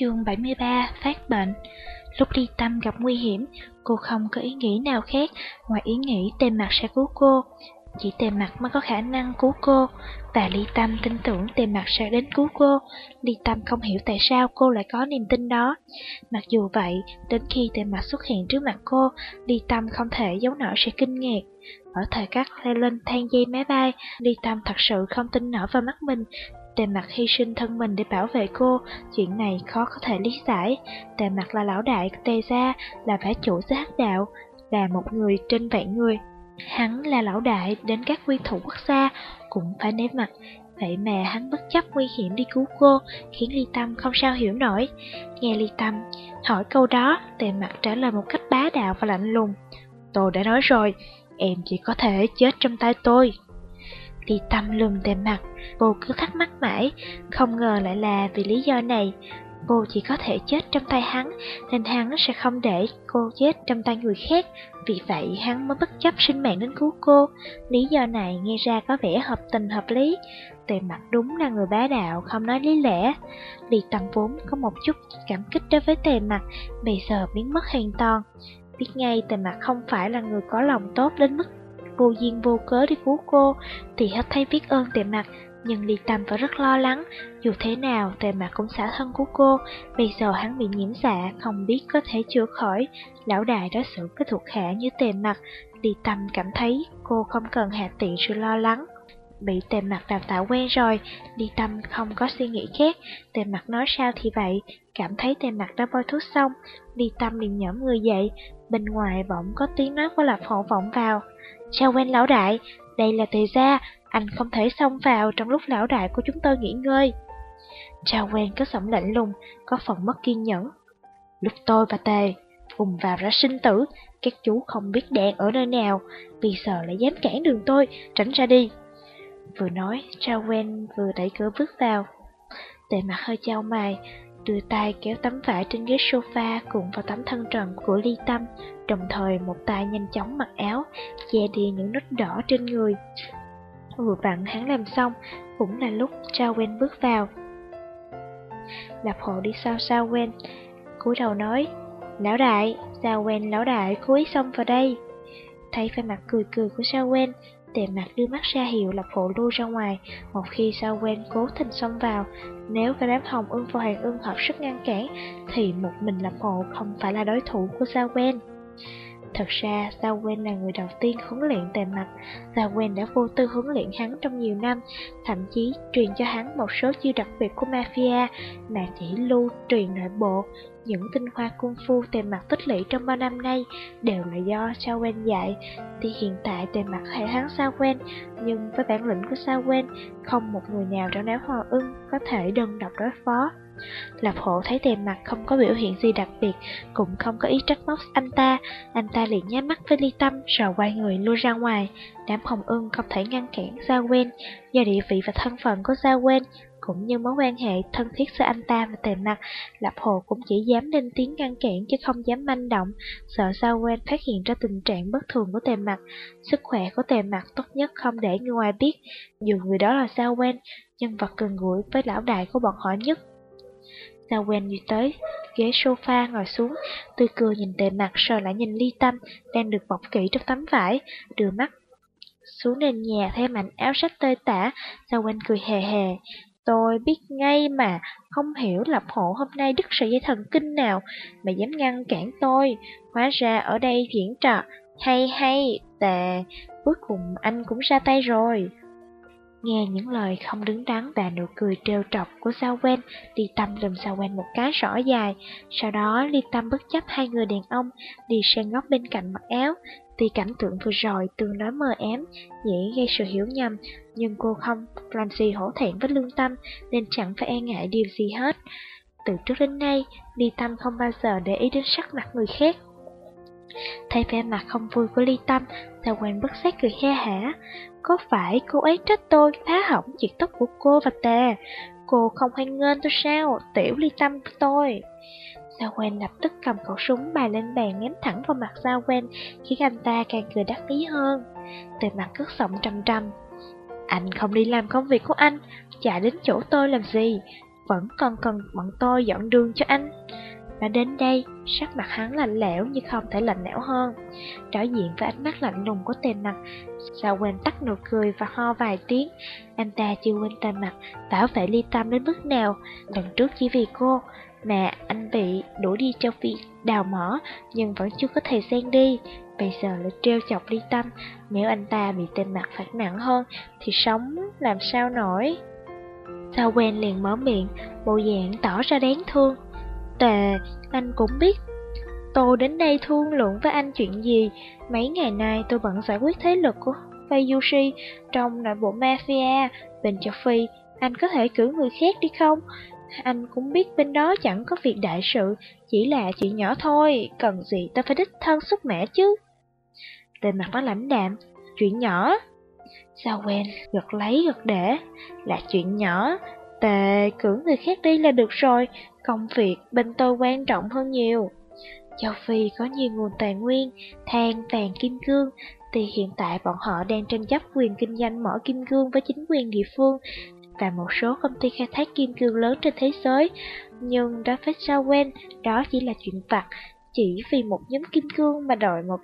Chương 73 Phát bệnh Lúc ly tâm gặp nguy hiểm, cô không có ý nghĩ nào khác ngoài ý nghĩ tề mặt sẽ cứu cô. Chỉ tề mặt mới có khả năng cứu cô, và ly tâm tin tưởng tề mặt sẽ đến cứu cô. Ly tâm không hiểu tại sao cô lại có niềm tin đó. Mặc dù vậy, đến khi tề mặt xuất hiện trước mặt cô, ly tâm không thể giấu nổi sự kinh ngạc. Ở thời khắc leo lên thang dây máy bay, Ly Tâm thật sự không tin nổi vào mắt mình, Tề mặt hy sinh thân mình để bảo vệ cô, chuyện này khó có thể lý giải. Tề mặt là lão đại của Tề gia, là phải chủ gia hắc đạo, là một người trên vạn người. Hắn là lão đại đến các quy thủ quốc gia, cũng phải ném mặt. Vậy mà hắn bất chấp nguy hiểm đi cứu cô, khiến Ly Tâm không sao hiểu nổi. Nghe Ly Tâm hỏi câu đó, tề mặt trả lời một cách bá đạo và lạnh lùng. Tôi đã nói rồi, em chỉ có thể chết trong tay tôi đi Tâm lùm tề mặt, Cô cứ thắc mắc mãi, không ngờ lại là vì lý do này. Cô chỉ có thể chết trong tay hắn, nên hắn sẽ không để cô chết trong tay người khác. Vì vậy hắn mới bất chấp sinh mạng đến cứu cô. Lý do này nghe ra có vẻ hợp tình hợp lý. Tề mặt đúng là người bá đạo, không nói lý lẽ. Lý Tâm vốn có một chút cảm kích đối với tề mặt, bây giờ biến mất hoàn toàn. Biết ngay tề mặt không phải là người có lòng tốt đến mức vô duyên vô cớ đi cứu cô, thì hết thấy biết ơn tề mặt, nhưng Ly Tâm vẫn rất lo lắng, dù thế nào tề mặt cũng xả thân của cô, bây giờ hắn bị nhiễm xạ, không biết có thể chữa khỏi. Lão đại đối xử với thuộc hạ như tề mặt, Ly Tâm cảm thấy cô không cần hạ tiện sự lo lắng. Bị tề mặt đào tạo quen rồi, Ly Tâm không có suy nghĩ khác, tề mặt nói sao thì vậy, cảm thấy tề mặt đã bôi thuốc xong, Ly Tâm liền nhõm người dậy, bên ngoài bỗng có tiếng nói của lập hộ vọng vào. Chào quen lão đại, đây là tề gia, anh không thể xông vào trong lúc lão đại của chúng tôi nghỉ ngơi. Trao quen có giọng lạnh lùng, có phần mất kiên nhẫn. Lúc tôi và Tề cùng vào ra sinh tử, các chú không biết đèn ở nơi nào, vì sợ lại dám cản đường tôi, tránh ra đi. Vừa nói, Trao quen vừa đẩy cửa bước vào. Tề mặt hơi trao mày, đưa tay kéo tấm vải trên ghế sofa cùng vào tấm thân trần của ly tâm, đồng thời một tay nhanh chóng mặc áo, che đi những nốt đỏ trên người. Vừa vặn hắn làm xong, cũng là lúc Trao quen bước vào. Lập hộ đi sau sao quen, cúi đầu nói, Lão đại, sao quen lão đại cúi xong vào đây. Thấy vẻ mặt cười cười của sao quen, tề mặt đưa mắt ra hiệu lập hộ lui ra ngoài, một khi sao quen cố tình xông vào, nếu cả đám hồng ưng và hoàng ưng hợp sức ngăn cản, thì một mình lập hộ không phải là đối thủ của sao quen. Thật ra, Giao Quen là người đầu tiên huấn luyện tề mặt. Giao Quen đã vô tư huấn luyện hắn trong nhiều năm, thậm chí truyền cho hắn một số chiêu đặc biệt của mafia mà chỉ lưu truyền nội bộ. Những tinh hoa cung phu tề mặt tích lũy trong bao năm nay đều là do Sao Quen dạy. Thì hiện tại tề mặt hệ hắn Sao Quen, nhưng với bản lĩnh của Sao Quen, không một người nào trong đám hòa ưng có thể đơn độc đối phó. Lập hộ thấy tề mặt không có biểu hiện gì đặc biệt, cũng không có ý trách móc anh ta, anh ta liền nháy mắt với ly tâm rồi quay người lui ra ngoài. Đám hồng ưng không thể ngăn cản Gia Quen, do địa vị và thân phận của Gia Quen, cũng như mối quan hệ thân thiết giữa anh ta và tề mặt, Lập Hồ cũng chỉ dám lên tiếng ngăn cản chứ không dám manh động, sợ sao Quen phát hiện ra tình trạng bất thường của tề mặt. Sức khỏe của tề mặt tốt nhất không để người ngoài biết, dù người đó là sao Quen, nhân vật gần gũi với lão đại của bọn họ nhất. Sao quen đi tới, ghế sofa ngồi xuống, tươi cười nhìn tề mặt rồi lại nhìn ly tâm, đang được bọc kỹ trong tấm vải, đưa mắt xuống nền nhà thêm mảnh áo sách tơi tả, sao quen cười hề hề. Tôi biết ngay mà, không hiểu lập hộ hôm nay đứt sợi dây thần kinh nào mà dám ngăn cản tôi. Hóa ra ở đây diễn trò, hay hay, tệ, cuối cùng anh cũng ra tay rồi. Nghe những lời không đứng đắn và nụ cười trêu trọc của Sao Wen, Ly Tâm lùm Sao Wen một cái rõ dài. Sau đó Ly Tâm bất chấp hai người đàn ông đi sang góc bên cạnh mặc áo. Tuy cảnh tượng vừa rồi tương đối mờ ám, dễ gây sự hiểu nhầm, nhưng cô không làm gì hổ thẹn với lương tâm, nên chẳng phải e ngại điều gì hết. Từ trước đến nay, Ly Tâm không bao giờ để ý đến sắc mặt người khác. Thấy vẻ mặt không vui của Ly Tâm, Sao quen bất giác cười he hả. Có phải cô ấy trách tôi phá hỏng chuyện tóc của cô và tà? Cô không hoan nghênh tôi sao? Tiểu Ly Tâm của tôi. Sao quen lập tức cầm khẩu súng bài lên bàn ném thẳng vào mặt Sao quen, khiến anh ta càng cười đắc ý hơn. Từ mặt cất giọng trầm trầm. Anh không đi làm công việc của anh, chạy đến chỗ tôi làm gì? Vẫn còn cần bọn tôi dọn đường cho anh. Và đến đây, sắc mặt hắn lạnh lẽo nhưng không thể lạnh lẽo hơn. Đối diện với ánh mắt lạnh lùng của tề mặt, sao quên tắt nụ cười và ho vài tiếng. Anh ta chưa quên tề mặt, bảo vệ ly tâm đến mức nào. Lần trước chỉ vì cô, mà anh bị đuổi đi cho việc đào mỏ, nhưng vẫn chưa có thời gian đi. Bây giờ lại treo chọc ly tâm, nếu anh ta bị tên mặt phạt nặng hơn, thì sống làm sao nổi. Sao quen liền mở miệng, bộ dạng tỏ ra đáng thương. Tề, anh cũng biết Tôi đến đây thương lượng với anh chuyện gì Mấy ngày nay tôi bận giải quyết thế lực của Fayushi Trong nội bộ mafia Bên châu Phi Anh có thể cử người khác đi không anh cũng biết bên đó chẳng có việc đại sự Chỉ là chuyện nhỏ thôi Cần gì ta phải đích thân xuất mẻ chứ Tên mặt nó lãnh đạm Chuyện nhỏ Sao quen gật lấy gật để Là chuyện nhỏ Tề cử người khác đi là được rồi Công việc bên tôi quan trọng hơn nhiều. Châu Phi có nhiều nguồn tài nguyên, than, vàng, kim cương, thì hiện tại bọn họ đang tranh chấp quyền kinh doanh mỏ kim cương với chính quyền địa phương và một số công ty khai thác kim cương lớn trên thế giới. Nhưng David Sawen đó chỉ là chuyện vặt, chỉ vì một nhóm kim cương mà đòi một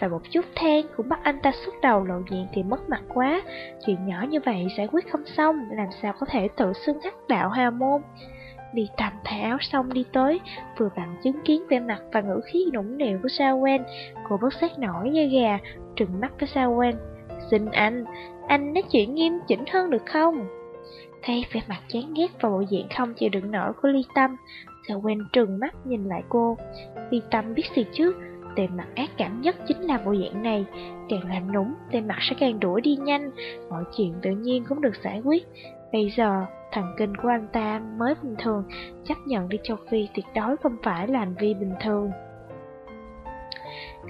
và một chút than cũng bắt anh ta xuất đầu lộ diện thì mất mặt quá. Chuyện nhỏ như vậy giải quyết không xong, làm sao có thể tự xưng hắc đạo hà môn. Đi tầm thay áo xong đi tới, vừa vặn chứng kiến vẻ mặt và ngữ khí nũng nịu của Sao Quen. Cô bất giác nổi như gà, trừng mắt với Sao Quen. Xin anh, anh nói chuyện nghiêm chỉnh hơn được không? Thấy vẻ mặt chán ghét và bộ diện không chịu đựng nổi của Ly Tâm, Sở Quen trừng mắt nhìn lại cô. Ly Tâm biết gì chứ, tề mặt ác cảm nhất chính là bộ dạng này Càng làm núng, tề mặt sẽ càng đuổi đi nhanh Mọi chuyện tự nhiên cũng được giải quyết Bây giờ, thần kinh của anh ta mới bình thường, chấp nhận đi châu Phi tuyệt đối không phải là hành vi bình thường.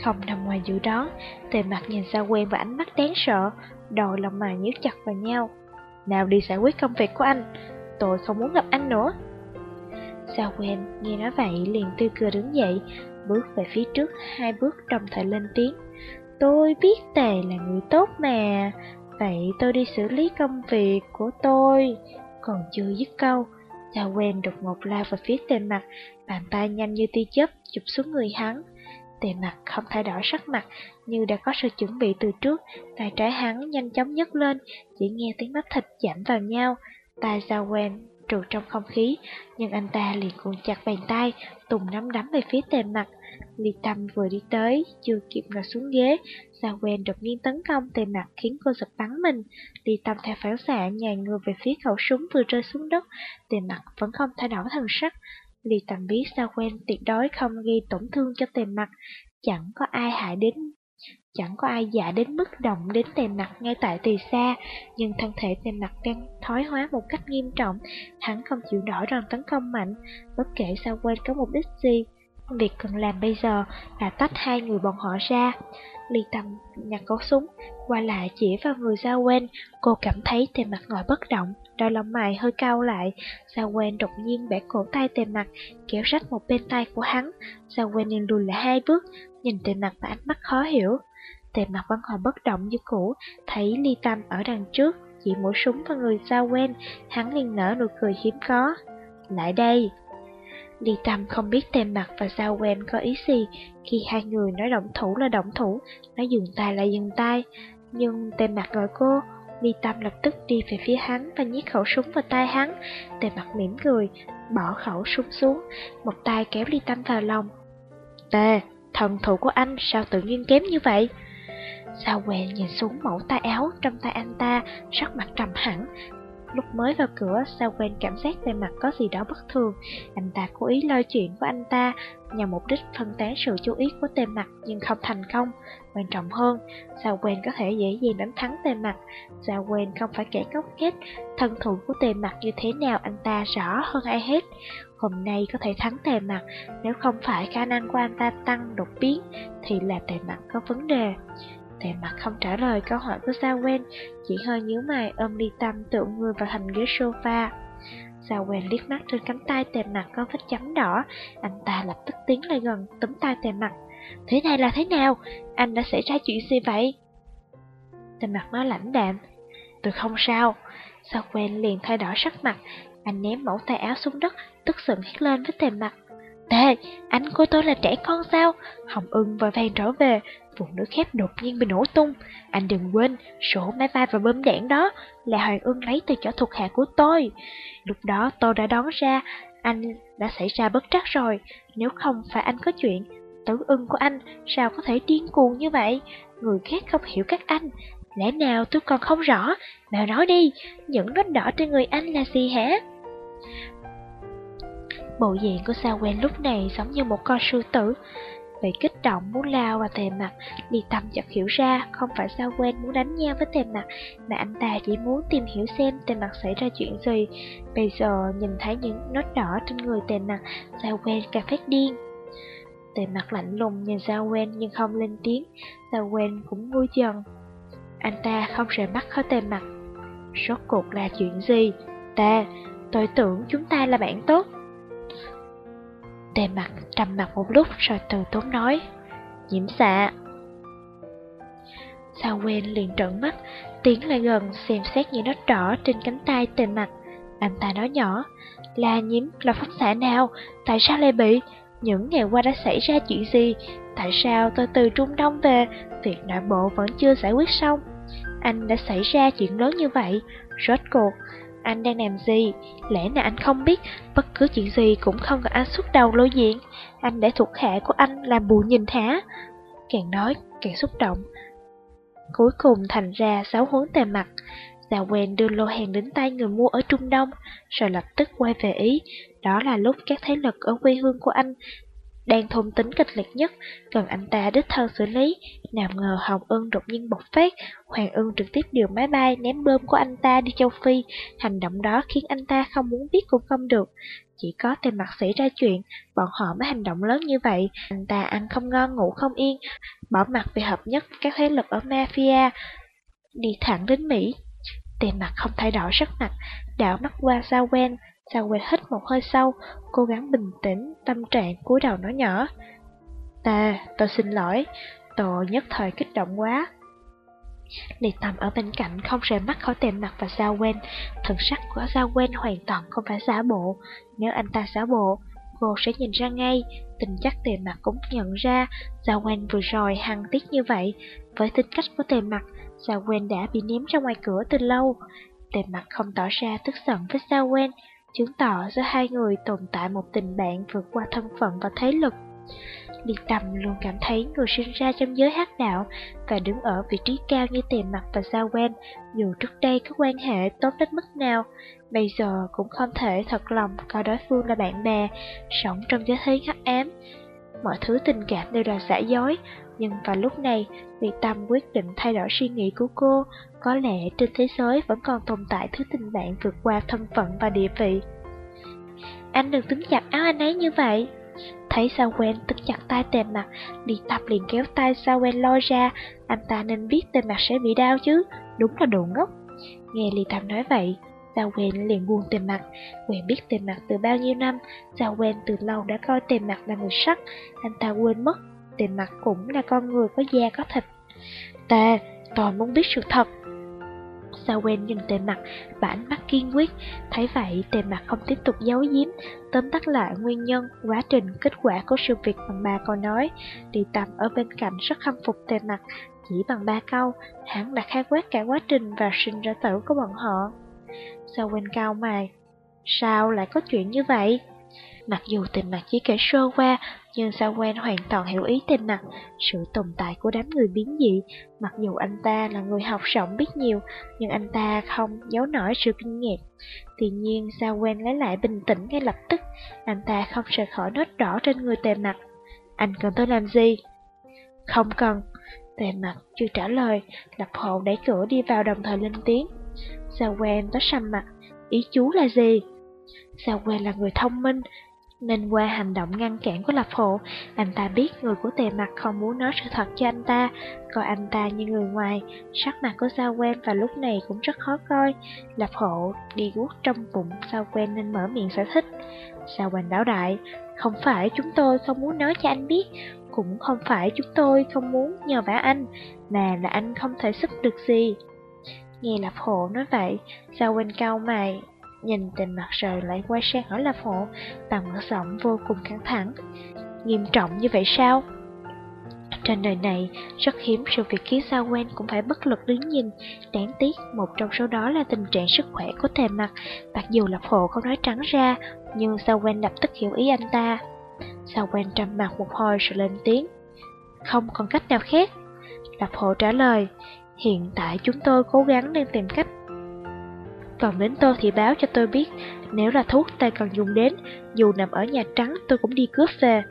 Không nằm ngoài dự đoán, tề mặt nhìn ra quen và ánh mắt đáng sợ, đôi lòng mày nhíu chặt vào nhau. Nào đi giải quyết công việc của anh, tôi không muốn gặp anh nữa. Sao quen, nghe nói vậy liền tươi cười đứng dậy, bước về phía trước hai bước đồng thời lên tiếng. Tôi biết Tề là người tốt mà, Vậy tôi đi xử lý công việc của tôi. Còn chưa dứt câu, Sao quen đột ngột lao vào phía tề mặt, bàn tay nhanh như tia chớp chụp xuống người hắn. Tề mặt không thay đổi sắc mặt, như đã có sự chuẩn bị từ trước, tay trái hắn nhanh chóng nhấc lên, chỉ nghe tiếng bắp thịt chạm vào nhau. tay Sao quen trụ trong không khí, nhưng anh ta liền cuộn chặt bàn tay, tùng nắm đấm về phía tề mặt. Ly Tâm vừa đi tới, chưa kịp ngồi xuống ghế, Sao quen đột nhiên tấn công tề mặt khiến cô giật bắn mình. Ly Tâm theo phản xạ nhảy người về phía khẩu súng vừa rơi xuống đất, tề mặt vẫn không thay đổi thần sắc. Ly tầm biết sao quen tuyệt đối không gây tổn thương cho tề mặt, chẳng có ai hại đến Chẳng có ai dạ đến mức động đến tề mặt ngay tại từ xa, nhưng thân thể tề mặt đang thoái hóa một cách nghiêm trọng, hắn không chịu nổi đòn tấn công mạnh, bất kể sao quên có mục đích gì. Việc cần làm bây giờ là tách hai người bọn họ ra. Ly Tâm nhặt cổ súng, qua lại chỉ vào người Giao Quen, cô cảm thấy tề mặt ngồi bất động, đôi lông mày hơi cao lại. Sao Quen đột nhiên bẻ cổ tay tề mặt, kéo rách một bên tay của hắn. Sao Quen liền lùi lại hai bước, nhìn tề mặt và ánh mắt khó hiểu. Tề mặt vẫn còn bất động như cũ, thấy Ly Tâm ở đằng trước, chỉ mũi súng vào người Sao Quen, hắn liền nở nụ cười hiếm có. Lại đây! Ly Tâm không biết tên mặt và Giao quen có ý gì khi hai người nói động thủ là động thủ, nói dừng tay là dừng tay. Nhưng tên mặt gọi cô, Ly Tâm lập tức đi về phía hắn và nhét khẩu súng vào tay hắn. Tề mặt mỉm cười, bỏ khẩu súng xuống, một tay kéo Ly Tâm vào lòng. Tề, thần thủ của anh sao tự nhiên kém như vậy? Sao quen nhìn xuống mẫu tay áo trong tay anh ta, sắc mặt trầm hẳn, Lúc mới vào cửa, sao quen cảm giác về mặt có gì đó bất thường. Anh ta cố ý lôi chuyện của anh ta, nhằm mục đích phân tán sự chú ý của tề mặt nhưng không thành công. Quan trọng hơn, sao quen có thể dễ dàng đánh thắng tề mặt. Sao quen không phải kẻ ngốc nghếch, thân thủ của tề mặt như thế nào anh ta rõ hơn ai hết. Hôm nay có thể thắng tề mặt, nếu không phải khả năng của anh ta tăng đột biến, thì là tề mặt có vấn đề. Tề mặt không trả lời câu hỏi của Sao Quen, chỉ hơi nhíu mày ôm ly tâm tựa người vào thành ghế sofa. Sao Quen liếc mắt trên cánh tay tề mặt có vết chấm đỏ, anh ta lập tức tiến lại gần túm tay tề mặt. Thế này là thế nào? Anh đã xảy ra chuyện gì vậy? Tề mặt nói lãnh đạm. Tôi không sao. Sao Quen liền thay đổi sắc mặt, anh ném mẫu tay áo xuống đất, tức giận hét lên với tề mặt. Tề, anh của tôi là trẻ con sao? Hồng ưng vội vàng trở về, phụ nữ khác đột nhiên bị nổ tung. Anh đừng quên, sổ máy bay và bơm đạn đó là Hoàng ưng lấy từ chỗ thuộc hạ của tôi. Lúc đó tôi đã đón ra, anh đã xảy ra bất trắc rồi. Nếu không phải anh có chuyện, tử ưng của anh sao có thể điên cuồng như vậy? Người khác không hiểu các anh. Lẽ nào tôi còn không rõ? Mèo nói đi, những vết đỏ trên người anh là gì hả? Bộ dạng của Sao Quen lúc này giống như một con sư tử. Bị kích động muốn lao vào tề mặt, Ly Tâm chợt hiểu ra không phải Sao Quen muốn đánh nhau với tề mặt, mà anh ta chỉ muốn tìm hiểu xem tề mặt xảy ra chuyện gì. Bây giờ nhìn thấy những nốt đỏ trên người tề mặt, Sao Quen càng phát điên. Tề mặt lạnh lùng nhìn Sao Quen nhưng không lên tiếng, Sao Quen cũng vui dần. Anh ta không rời mắt khỏi tề mặt. Rốt cuộc là chuyện gì? Ta, tôi tưởng chúng ta là bạn tốt. Tề mặt, trầm mặt một lúc rồi từ tốn nói. Nhiễm xạ dạ. Sao quên liền trợn mắt, Tiến lại gần xem xét những nốt đỏ trên cánh tay tề mặt Anh ta nói nhỏ Là nhiễm, là phóng xạ nào? Tại sao lại bị? Những ngày qua đã xảy ra chuyện gì? Tại sao tôi từ Trung Đông về? Việc nội bộ vẫn chưa giải quyết xong. Anh đã xảy ra chuyện lớn như vậy, Rốt cuộc anh đang làm gì? Lẽ nào anh không biết bất cứ chuyện gì cũng không cần anh xuất đầu lối diện? Anh để thuộc hạ của anh làm bù nhìn thả. Càng nói càng xúc động. Cuối cùng thành ra sáu hướng tề mặt. Già quen đưa lô hàng đến tay người mua ở Trung Đông, rồi lập tức quay về Ý. Đó là lúc các thế lực ở quê hương của anh đang thôn tính kịch liệt nhất, cần anh ta đích thân xử lý. Nào ngờ Hồng Ưng đột nhiên bộc phát, Hoàng Ưng trực tiếp điều máy bay ném bơm của anh ta đi châu Phi. Hành động đó khiến anh ta không muốn biết cũng không được. Chỉ có tên mặt xảy ra chuyện, bọn họ mới hành động lớn như vậy. Anh ta ăn không ngon ngủ không yên, bỏ mặt về hợp nhất các thế lực ở Mafia, đi thẳng đến Mỹ. Tiền mặt không thay đổi sắc mặt, đảo mắt qua sao quen, Sao quên hít một hơi sâu, cố gắng bình tĩnh, tâm trạng cúi đầu nói nhỏ. Ta, tôi xin lỗi, tôi nhất thời kích động quá. Liệt tầm ở bên cạnh không rời mắt khỏi Tề mặt và sao quen, thần sắc của sao quen hoàn toàn không phải giả bộ. Nếu anh ta giả bộ, cô sẽ nhìn ra ngay, tình chắc tề mặt cũng nhận ra Sao quen vừa rồi hăng tiếc như vậy. Với tính cách của tề mặt, Sao quen đã bị ném ra ngoài cửa từ lâu. Tề mặt không tỏ ra tức giận với Sao quen, chứng tỏ giữa hai người tồn tại một tình bạn vượt qua thân phận và thế lực. Liệt Tầm luôn cảm thấy người sinh ra trong giới hắc đạo và đứng ở vị trí cao như tiền mặt và sao quen, dù trước đây có quan hệ tốt đến mức nào, bây giờ cũng không thể thật lòng coi đối phương là bạn bè, sống trong giới thế hắc ám. Mọi thứ tình cảm đều là giả dối, nhưng vào lúc này, Liệt Tâm quyết định thay đổi suy nghĩ của cô, có lẽ trên thế giới vẫn còn tồn tại thứ tình bạn vượt qua thân phận và địa vị. Anh đừng tính chặt áo anh ấy như vậy. Thấy sao quen tính chặt tay tề mặt, đi tập liền kéo tay sao quen lôi ra, anh ta nên biết tề mặt sẽ bị đau chứ, đúng là đồ ngốc. Nghe Lì Tâm nói vậy, Sao quen liền buông tề mặt, quen biết tề mặt từ bao nhiêu năm, Sao quen từ lâu đã coi tề mặt là người sắc, anh ta quên mất, tề mặt cũng là con người có da có thịt. Ta, tôi muốn biết sự thật. Sao quen nhìn tề mặt, bản mắt kiên quyết, thấy vậy tề mặt không tiếp tục giấu giếm, tóm tắt lại nguyên nhân, quá trình, kết quả của sự việc bằng ba câu nói. Đi tầm ở bên cạnh rất khâm phục tề mặt, chỉ bằng ba câu, hắn đã khai quát cả quá trình và sinh ra tử của bọn họ. Sao quên cao mày, sao lại có chuyện như vậy? Mặc dù tề mặt chỉ kể sơ qua, nhưng Sao quen hoàn toàn hiểu ý tên mặt, à? sự tồn tại của đám người biến dị. Mặc dù anh ta là người học rộng biết nhiều, nhưng anh ta không giấu nổi sự kinh ngạc. Tuy nhiên, Sao quen lấy lại bình tĩnh ngay lập tức, anh ta không rời khỏi nốt đỏ trên người tề mặt. Anh cần tôi làm gì? Không cần. Tề mặt chưa trả lời, lập hộ đẩy cửa đi vào đồng thời lên tiếng. Sao quen có sầm mặt, ý chú là gì? Sao quen là người thông minh, nên qua hành động ngăn cản của Lập Hộ, anh ta biết người của tề mặt không muốn nói sự thật cho anh ta, coi anh ta như người ngoài. Sắc mặt của Sao quen vào lúc này cũng rất khó coi. Lập Hộ đi guốc trong bụng Sao quen nên mở miệng giải thích. Sao quen đảo đại, không phải chúng tôi không muốn nói cho anh biết, cũng không phải chúng tôi không muốn nhờ vả anh, mà là anh không thể giúp được gì. Nghe Lập Hộ nói vậy, Sao quen cao mày, Nhìn tình mặt rồi lại quay sang hỏi Lập Hộ bằng một giọng vô cùng căng thẳng. Nghiêm trọng như vậy sao? Trên đời này, rất hiếm sự việc khiến sao quen cũng phải bất lực đứng nhìn. Đáng tiếc, một trong số đó là tình trạng sức khỏe của tề mặt. Mặc dù Lập Hộ không nói trắng ra, nhưng sao quen lập tức hiểu ý anh ta. Sao quen trầm mặt một hồi rồi lên tiếng. Không còn cách nào khác. Lập Hộ trả lời, hiện tại chúng tôi cố gắng đang tìm cách còn đến tôi thì báo cho tôi biết, nếu là thuốc ta cần dùng đến, dù nằm ở Nhà Trắng tôi cũng đi cướp về.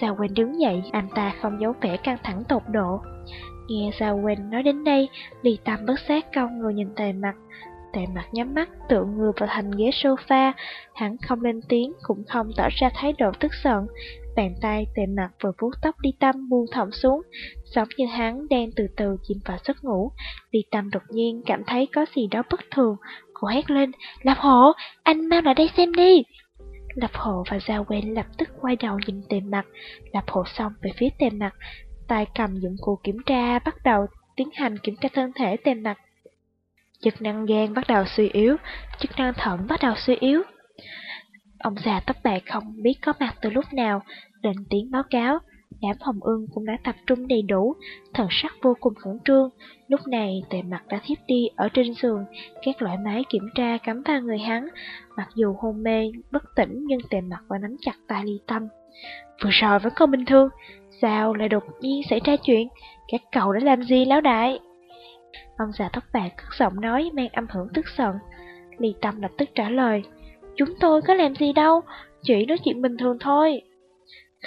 Sao Quen đứng dậy, anh ta không giấu vẻ căng thẳng tột độ. Nghe Sao Quen nói đến đây, Ly Tâm bất giác cong người nhìn tề mặt. Tề mặt nhắm mắt, tựa người vào thành ghế sofa, hắn không lên tiếng, cũng không tỏ ra thái độ tức giận. Bàn tay tề mặt vừa vuốt tóc Ly Tâm buông thõng xuống, giống như hắn đang từ từ chìm vào giấc ngủ. Ly Tâm đột nhiên cảm thấy có gì đó bất thường, Cô hét lên, Lập hộ, anh mau lại đây xem đi. Lập hộ và Giao quen lập tức quay đầu nhìn tề mặt. Lập hộ xong về phía tề mặt, tay cầm dụng cụ kiểm tra bắt đầu tiến hành kiểm tra thân thể tề mặt. Chức năng gan bắt đầu suy yếu, chức năng thận bắt đầu suy yếu. Ông già tóc bạc không biết có mặt từ lúc nào, lên tiếng báo cáo. Đám hồng ưng cũng đã tập trung đầy đủ, thần sắc vô cùng khẩn trương. Lúc này tề mặt đã thiếp đi ở trên giường, các loại máy kiểm tra cắm vào người hắn. Mặc dù hôn mê, bất tỉnh nhưng tề mặt vẫn nắm chặt tay ly tâm. Vừa rồi vẫn còn bình thường, sao lại đột nhiên xảy ra chuyện? Các cậu đã làm gì lão đại? Ông già tóc bạc cất giọng nói mang âm hưởng tức giận. Ly tâm lập tức trả lời, chúng tôi có làm gì đâu, chỉ nói chuyện bình thường thôi.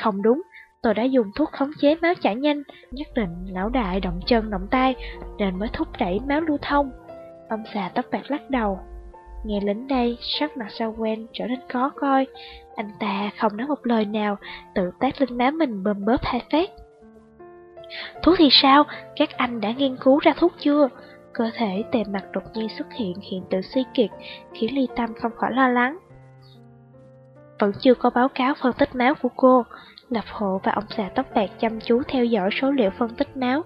Không đúng, Tôi đã dùng thuốc khống chế máu chảy nhanh, nhất định lão đại động chân động tay nên mới thúc đẩy máu lưu thông. Ông già tóc bạc lắc đầu. Nghe lính đây, sắc mặt sao quen trở nên khó coi. Anh ta không nói một lời nào, tự tác lên má mình bơm bớp hai phát. Thuốc thì sao? Các anh đã nghiên cứu ra thuốc chưa? Cơ thể tề mặt đột nhiên xuất hiện hiện tượng suy kiệt, khiến ly tâm không khỏi lo lắng. Vẫn chưa có báo cáo phân tích máu của cô, Lập hộ và ông già tóc bạc chăm chú theo dõi số liệu phân tích máu,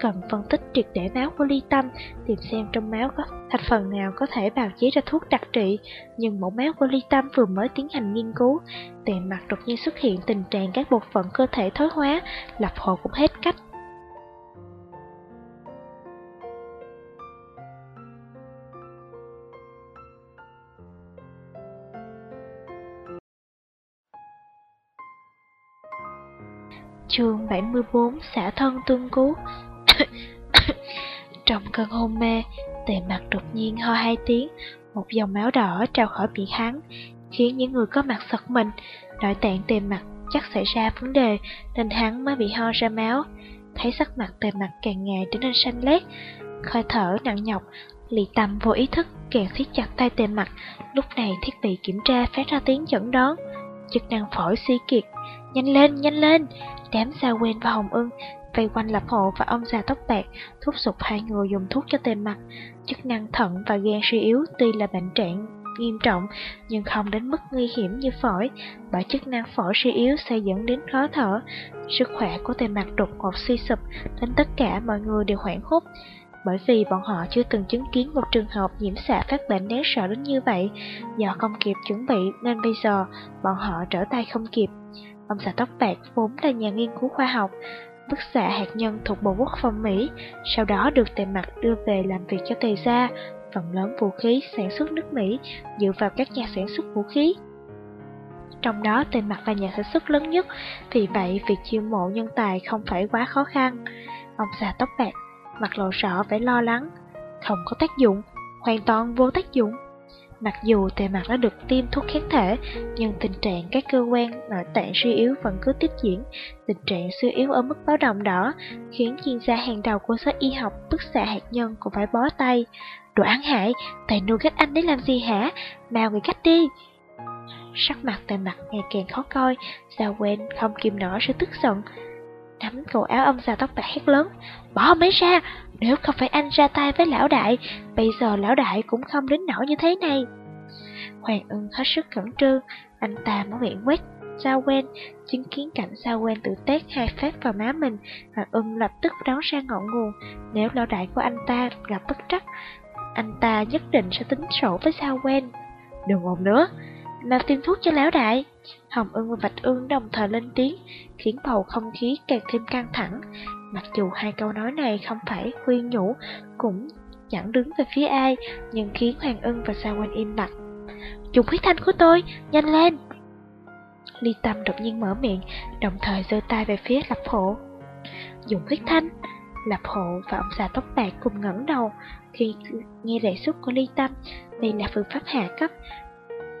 cần phân tích triệt để máu của ly tâm, tìm xem trong máu có thành phần nào có thể bào chế ra thuốc đặc trị. Nhưng mẫu máu của ly tâm vừa mới tiến hành nghiên cứu, tề mặt đột nhiên xuất hiện tình trạng các bộ phận cơ thể thối hóa, lập hộ cũng hết cách. Chương 74 xả thân tương cứu. Trong cơn hôn mê, tề mặt đột nhiên ho hai tiếng, một dòng máu đỏ trào khỏi miệng hắn, khiến những người có mặt giật mình, nội tạng tề mặt chắc xảy ra vấn đề nên hắn mới bị ho ra máu. Thấy sắc mặt tề mặt càng ngày trở nên xanh lét, khơi thở nặng nhọc, lì tâm vô ý thức càng siết chặt tay tề mặt, lúc này thiết bị kiểm tra phát ra tiếng chẩn đoán chức năng phổi suy kiệt. Nhanh lên, nhanh lên! Đám sao quên và hồng ưng vây quanh lập hộ và ông già tóc bạc thúc giục hai người dùng thuốc cho tề mặt. Chức năng thận và gan suy yếu tuy là bệnh trạng nghiêm trọng nhưng không đến mức nguy hiểm như phổi bởi chức năng phổi suy yếu sẽ dẫn đến khó thở. Sức khỏe của tề mặt đột ngột suy sụp đến tất cả mọi người đều hoảng hốt bởi vì bọn họ chưa từng chứng kiến một trường hợp nhiễm xạ phát bệnh đáng sợ đến như vậy. Do không kịp chuẩn bị nên bây giờ bọn họ trở tay không kịp. Ông xã tóc bạc vốn là nhà nghiên cứu khoa học, bức xạ hạt nhân thuộc Bộ Quốc phòng Mỹ, sau đó được tề mặt đưa về làm việc cho tề gia, phần lớn vũ khí sản xuất nước Mỹ dựa vào các nhà sản xuất vũ khí. Trong đó tiền mặt là nhà sản xuất lớn nhất, vì vậy việc chiêu mộ nhân tài không phải quá khó khăn. Ông già tóc bạc, mặt lộ rõ vẻ lo lắng, không có tác dụng, hoàn toàn vô tác dụng. Mặc dù tề mặt đã được tiêm thuốc kháng thể, nhưng tình trạng các cơ quan nội tạng suy yếu vẫn cứ tiếp diễn. Tình trạng suy yếu ở mức báo động đỏ khiến chuyên gia hàng đầu của sở y học bức xạ hạt nhân cũng phải bó tay. Đồ án hại, tài nuôi cách anh để làm gì hả? Mau người cách đi! Sắc mặt tề mặt ngày càng khó coi, Sao quên không kìm nổi sự tức giận. Nắm cổ áo ông già tóc bạc hét lớn, bỏ mấy ra, nếu không phải anh ra tay với lão đại, bây giờ lão đại cũng không đến nỗi như thế này. Hoàng ưng hết sức cẩn trương, anh ta mở miệng quét Sao quen, chứng kiến cảnh sao quen tự tét hai phát vào má mình, Hoàng ưng lập tức đón ra ngọn nguồn. Nếu lão đại của anh ta gặp bất trắc, anh ta nhất định sẽ tính sổ với sao quen. Đừng ồn nữa, mà tiêm thuốc cho lão đại. Hồng ưng và Bạch ưng đồng thời lên tiếng, khiến bầu không khí càng thêm căng thẳng. Mặc dù hai câu nói này không phải khuyên nhủ, cũng chẳng đứng về phía ai, nhưng khiến Hoàng ưng và Sa Quanh im lặng. Dùng huyết thanh của tôi, nhanh lên! Ly Tâm đột nhiên mở miệng, đồng thời giơ tay về phía Lập Hộ. Dùng huyết thanh, Lập Hộ và ông già tóc bạc cùng ngẩng đầu khi nghe đề xuất của Ly Tâm. Đây là phương pháp hạ cấp,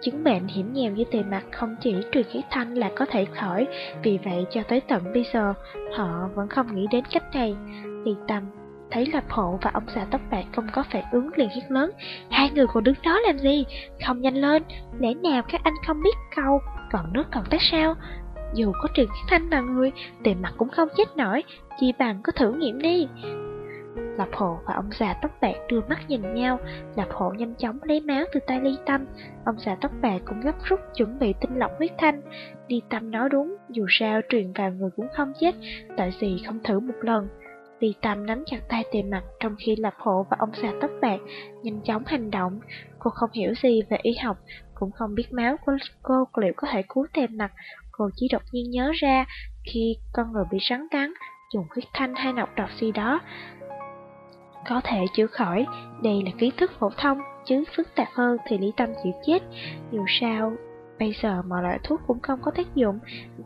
Chứng bệnh hiểm nghèo như tề mặt không chỉ truyền khí thanh là có thể khỏi, vì vậy cho tới tận bây giờ, họ vẫn không nghĩ đến cách này. Vì tâm thấy lập hộ và ông già tóc bạc không có phản ứng liền hét lớn. Hai người còn đứng đó làm gì? Không nhanh lên, lẽ nào các anh không biết câu, còn nước còn tách sao? Dù có truyền khí thanh bằng người, tề mặt cũng không chết nổi, chỉ bằng có thử nghiệm đi. Lập hộ và ông già tóc bạc đưa mắt nhìn nhau, Lập hộ nhanh chóng lấy máu từ tay Ly Tâm. Ông già tóc bạc cũng gấp rút chuẩn bị tinh lọc huyết thanh. Ly Tâm nói đúng, dù sao truyền vào người cũng không chết, tại gì không thử một lần. Ly Tâm nắm chặt tay tề mặt trong khi Lập hộ và ông già tóc bạc nhanh chóng hành động. Cô không hiểu gì về y học, cũng không biết máu của cô liệu có thể cứu tề mặt. Cô chỉ đột nhiên nhớ ra khi con người bị rắn cắn, dùng huyết thanh hay nọc độc gì đó có thể chữa khỏi, đây là kiến thức phổ thông, chứ phức tạp hơn thì Lý Tâm chịu chết. Dù sao, bây giờ mọi loại thuốc cũng không có tác dụng,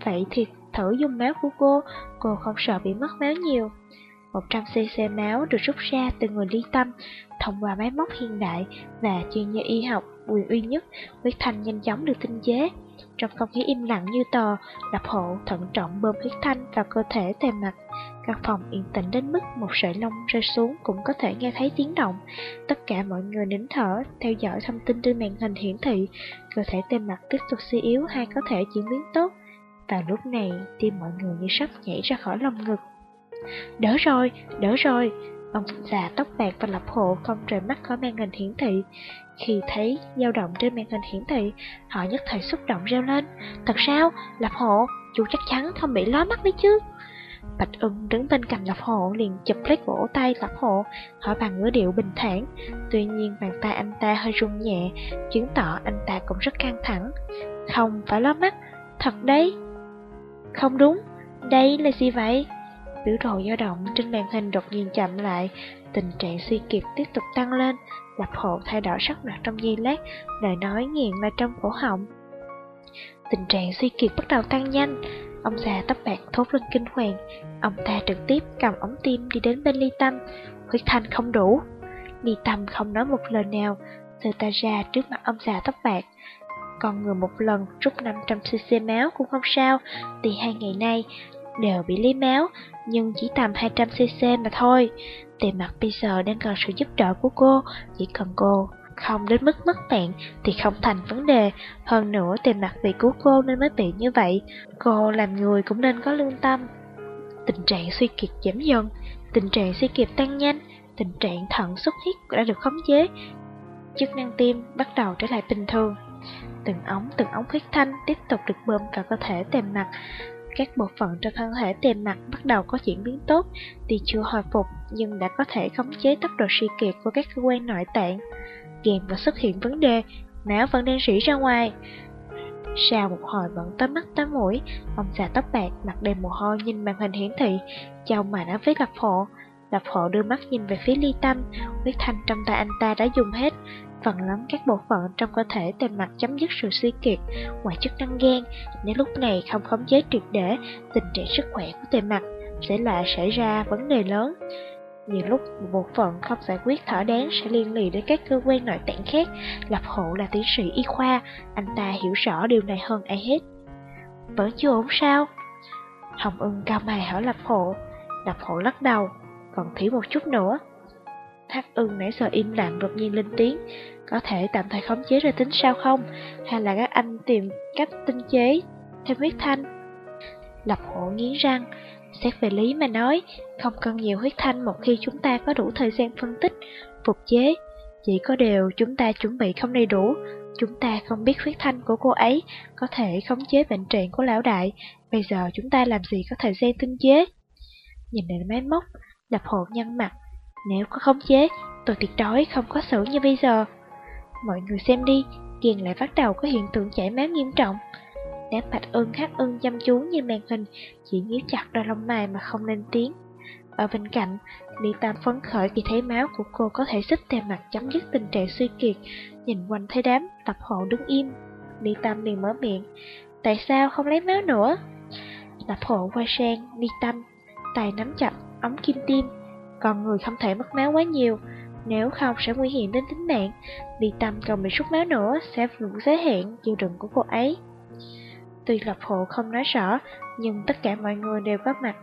vậy thì thử dùng máu của cô, cô không sợ bị mất máu nhiều. 100cc máu được rút ra từ người ly tâm thông qua máy móc hiện đại và chuyên gia y học quyền uy nhất, huyết thanh nhanh chóng được tinh chế. Trong không khí im lặng như tờ, lập hộ thận trọng bơm huyết thanh vào cơ thể tề mặt. Căn phòng yên tĩnh đến mức một sợi lông rơi xuống cũng có thể nghe thấy tiếng động. Tất cả mọi người nín thở, theo dõi thông tin trên màn hình hiển thị. Cơ thể tên mặt tiếp tục suy yếu hay có thể chuyển biến tốt. Vào lúc này, tim mọi người như sắp nhảy ra khỏi lòng ngực. Đỡ rồi, đỡ rồi. Ông già tóc bạc và lập hộ không rời mắt khỏi màn hình hiển thị. Khi thấy dao động trên màn hình hiển thị, họ nhất thời xúc động reo lên. Thật sao? Lập hộ, chú chắc chắn không bị lóa mắt đấy chứ. Bạch ưng đứng bên cạnh Lập Hộ liền chụp lấy cổ tay Lập Hộ, hỏi bằng ngữ điệu bình thản. Tuy nhiên bàn tay anh ta hơi rung nhẹ, chứng tỏ anh ta cũng rất căng thẳng. Không phải lóa mắt, thật đấy. Không đúng, đây là gì vậy? Biểu đồ dao động trên màn hình đột nhiên chậm lại, tình trạng suy kiệt tiếp tục tăng lên, lập hộ thay đổi sắc mặt trong giây lát, lời nói nghiện vào trong cổ họng. Tình trạng suy kiệt bắt đầu tăng nhanh, ông già tóc bạc thốt lên kinh hoàng, ông ta trực tiếp cầm ống tim đi đến bên ly tâm, huyết thanh không đủ. Ly tâm không nói một lời nào, giơ ta ra trước mặt ông già tóc bạc. Còn người một lần rút 500cc máu cũng không sao, thì hai ngày nay đều bị lấy máu, nhưng chỉ tầm 200cc mà thôi. Tiền mặt bây giờ đang cần sự giúp đỡ của cô, chỉ cần cô không đến mức mất mạng thì không thành vấn đề. Hơn nữa tiền mặt vì cứu cô nên mới bị như vậy. Cô làm người cũng nên có lương tâm. Tình trạng suy kiệt giảm dần, tình trạng suy kiệt tăng nhanh, tình trạng thận xuất huyết đã được khống chế. Chức năng tim bắt đầu trở lại bình thường. Từng ống từng ống huyết thanh tiếp tục được bơm vào cơ thể tề mặt các bộ phận trong thân thể tề mặt bắt đầu có chuyển biến tốt, tuy chưa hồi phục nhưng đã có thể khống chế tốc độ suy kiệt của các cơ quan nội tạng kèm và xuất hiện vấn đề, não vẫn đang rỉ ra ngoài. Sau một hồi bận tóm mắt tóm mũi, ông già tóc bạc mặt đầy mồ hôi nhìn màn hình hiển thị, chào mà nói với lập hộ. Lập hộ đưa mắt nhìn về phía ly tâm, huyết thanh trong tay anh ta đã dùng hết, phần lớn các bộ phận trong cơ thể tề mặt chấm dứt sự suy kiệt, ngoài chức năng gan. Nếu lúc này không khống chế triệt để, tình trạng sức khỏe của tề mặt sẽ lại xảy ra vấn đề lớn. Nhiều lúc một bộ phận không giải quyết thỏa đáng sẽ liên lì đến các cơ quan nội tạng khác. Lập hộ là tiến sĩ y khoa, anh ta hiểu rõ điều này hơn ai hết. Vẫn chưa ổn sao? Hồng ưng cao mày hỏi Lập hộ. Lập hộ lắc đầu, còn thiếu một chút nữa. Thác ưng nãy giờ im lặng đột nhiên lên tiếng, có thể tạm thời khống chế rồi tính sao không? Hay là các anh tìm cách tinh chế thêm huyết thanh? Lập hộ nghiến răng, xét về lý mà nói, không cần nhiều huyết thanh một khi chúng ta có đủ thời gian phân tích, phục chế. Chỉ có điều chúng ta chuẩn bị không đầy đủ, chúng ta không biết huyết thanh của cô ấy có thể khống chế bệnh trạng của lão đại, bây giờ chúng ta làm gì có thời gian tinh chế? Nhìn đến máy móc, lập hộ nhân mặt, nếu có khống chế, tôi tuyệt đối không có xử như bây giờ. Mọi người xem đi, Kiền lại bắt đầu có hiện tượng chảy máu nghiêm trọng. Đám bạch ưng hát ưng chăm chú như màn hình, chỉ nhíu chặt đôi lông mày mà không lên tiếng. Ở bên cạnh, Lý Tam phấn khởi khi thấy máu của cô có thể giúp tề mặt chấm dứt tình trạng suy kiệt. Nhìn quanh thấy đám, tập hộ đứng im. Lý Tam liền mở miệng. Tại sao không lấy máu nữa? Tập hộ quay sang, Lý Tam, tay nắm chặt, ống kim tim. Còn người không thể mất máu quá nhiều, nếu không sẽ nguy hiểm đến tính mạng. Lý tam còn bị rút máu nữa sẽ vượt giới hạn chịu đựng của cô ấy. Tuy lập hộ không nói rõ, nhưng tất cả mọi người đều có mặt.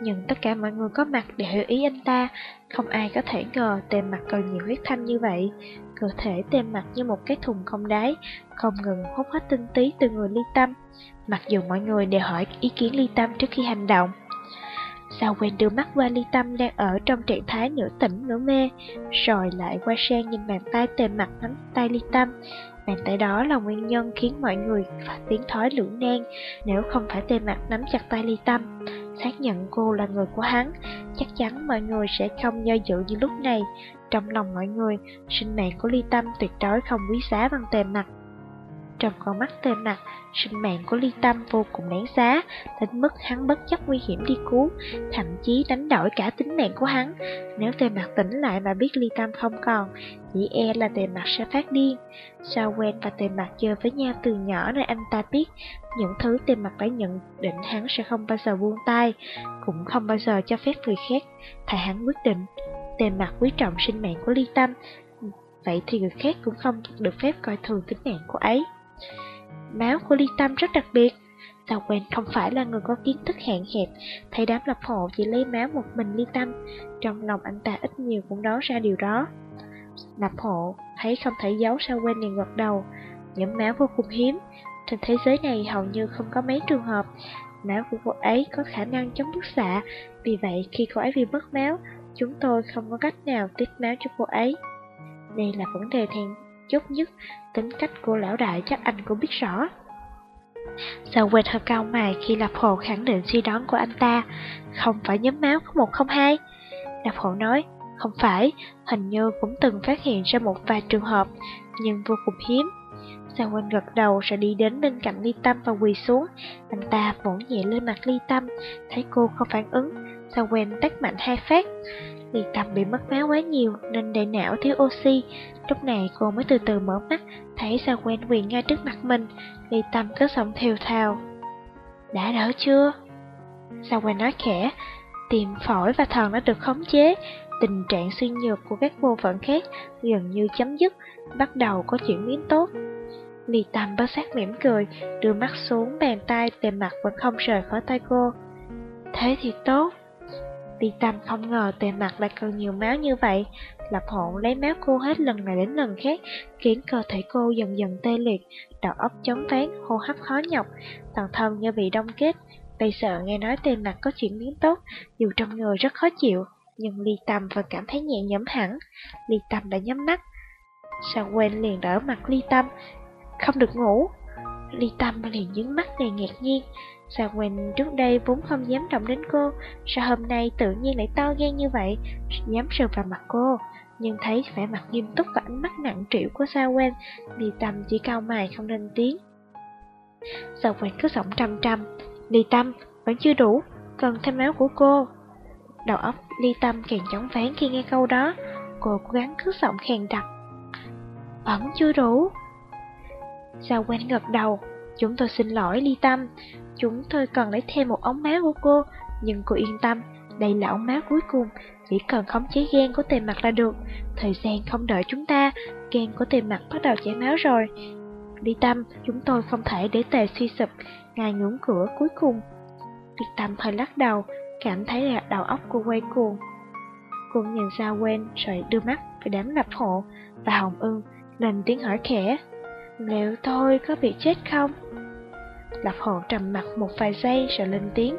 Nhưng tất cả mọi người có mặt để hiểu ý anh ta, không ai có thể ngờ tề mặt còn nhiều huyết thanh như vậy. Cơ thể tề mặt như một cái thùng không đáy, không ngừng hút hết tinh tí từ người ly tâm. Mặc dù mọi người đều hỏi ý kiến ly tâm trước khi hành động. Sao quên đưa mắt qua ly tâm đang ở trong trạng thái nửa tỉnh nửa mê, rồi lại qua sang nhìn bàn tay tề mặt nắm tay ly tâm. Bàn tay đó là nguyên nhân khiến mọi người phải tiến thói lưỡng nan nếu không phải tề mặt nắm chặt tay ly tâm. Xác nhận cô là người của hắn, chắc chắn mọi người sẽ không do dự như lúc này. Trong lòng mọi người, sinh mạng của ly tâm tuyệt đối không quý giá bằng tề mặt. Trong con mắt tên mặt, sinh mạng của ly tâm vô cùng đáng giá, đến mức hắn bất chấp nguy hiểm đi cứu, thậm chí đánh đổi cả tính mạng của hắn. Nếu tên mặt tỉnh lại mà biết ly tâm không còn, chỉ e là tên mặt sẽ phát điên. Sao quen và tên mặt chơi với nhau từ nhỏ nên anh ta biết những thứ tên mặt đã nhận định hắn sẽ không bao giờ buông tay, cũng không bao giờ cho phép người khác thay hắn quyết định. tên mặt quý trọng sinh mạng của ly tâm, vậy thì người khác cũng không được phép coi thường tính mạng của ấy. Máu của ly tâm rất đặc biệt, Tào quen không phải là người có kiến thức hạn hẹp, thấy đám lập hộ chỉ lấy máu một mình ly tâm, trong lòng anh ta ít nhiều cũng đoán ra điều đó. Lập hộ thấy không thể giấu sao quên liền gật đầu, nhóm máu vô cùng hiếm, trên thế giới này hầu như không có mấy trường hợp. Máu của cô ấy có khả năng chống bức xạ, vì vậy khi cô ấy bị mất máu, chúng tôi không có cách nào tiếp máu cho cô ấy. Đây là vấn đề then chốt nhất, tính cách của lão đại chắc anh cũng biết rõ. Sao quên hơi cao mày khi Lập Hồ khẳng định suy đoán của anh ta, không phải nhóm máu có một không hai. Lập Hồ nói, không phải, hình như cũng từng phát hiện ra một vài trường hợp, nhưng vô cùng hiếm. Sao quên gật đầu rồi đi đến bên cạnh Ly Tâm và quỳ xuống. Anh ta vỗ nhẹ lên mặt Ly Tâm, thấy cô không phản ứng. Sao quên tắt mạnh hai phát. Vì Tâm bị mất máu quá nhiều nên đại não thiếu oxy. Lúc này cô mới từ từ mở mắt, thấy Sao quen quỳ ngay trước mặt mình. Vì Tâm cứ giọng thều thào. Đã đỡ chưa? Sao quen nói khẽ, tim phổi và thần đã được khống chế, tình trạng suy nhược của các bộ phận khác gần như chấm dứt, bắt đầu có chuyển biến tốt. Lì Tâm bớt sát mỉm cười, đưa mắt xuống bàn tay tề mặt vẫn không rời khỏi tay cô. Thế thì tốt. Vi Tâm không ngờ tề mặt lại cần nhiều máu như vậy, lập hộn lấy máu cô hết lần này đến lần khác, khiến cơ thể cô dần dần tê liệt, đầu óc chóng váng, hô hấp khó nhọc, toàn thân như bị đông kết. Bây giờ nghe nói tề mặt có chuyển biến tốt, dù trong người rất khó chịu, nhưng Ly Tâm vẫn cảm thấy nhẹ nhõm hẳn. Ly Tâm đã nhắm mắt. Sao quên liền đỡ mặt Ly Tâm, không được ngủ. Ly Tâm liền nhướng mắt đầy ngạc nhiên. Sao Quỳnh trước đây vốn không dám động đến cô, sao hôm nay tự nhiên lại to gan như vậy, dám sờ vào mặt cô. Nhưng thấy vẻ mặt nghiêm túc và ánh mắt nặng trĩu của Sao Quỳnh, Ly Tâm chỉ cao mày không lên tiếng. Sao Quỳnh cứ giọng trầm trầm, Ly Tâm, vẫn chưa đủ, cần thêm máu của cô. Đầu óc Ly Tâm càng chóng ván khi nghe câu đó, cô cố gắng cứ giọng khèn đặc. Vẫn chưa đủ. Sao Quỳnh gật đầu, chúng tôi xin lỗi ly tâm, chúng tôi cần lấy thêm một ống máu của cô, nhưng cô yên tâm, đây là ống máu cuối cùng, chỉ cần khống chế gen của tề mặt là được. Thời gian không đợi chúng ta, gen của tề mặt bắt đầu chảy máu rồi. đi tâm, chúng tôi không thể để tề suy sụp, ngài ngưỡng cửa cuối cùng. đi tâm hơi lắc đầu, cảm thấy là đầu óc cô quay cuồng. Cô nhìn ra quên rồi đưa mắt về đám lập hộ và Hồng Ưng lên tiếng hỏi khẽ. Liệu tôi có bị chết không? Lập Hồ trầm mặt một vài giây rồi lên tiếng.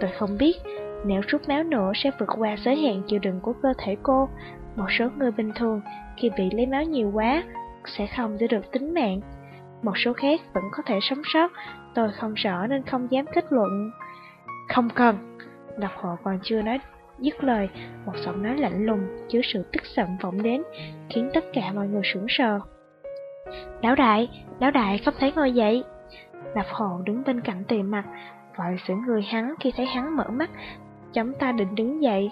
Tôi không biết, nếu rút máu nữa sẽ vượt qua giới hạn chịu đựng của cơ thể cô. Một số người bình thường khi bị lấy máu nhiều quá sẽ không giữ được tính mạng. Một số khác vẫn có thể sống sót, tôi không rõ nên không dám kết luận. Không cần, Lập Hồ còn chưa nói dứt lời, một giọng nói lạnh lùng chứa sự tức giận vọng đến, khiến tất cả mọi người sững sờ. Lão đại, lão đại không thấy ngồi dậy. Lạp hồ đứng bên cạnh tề mặt, vội sửa người hắn khi thấy hắn mở mắt, chấm ta định đứng dậy.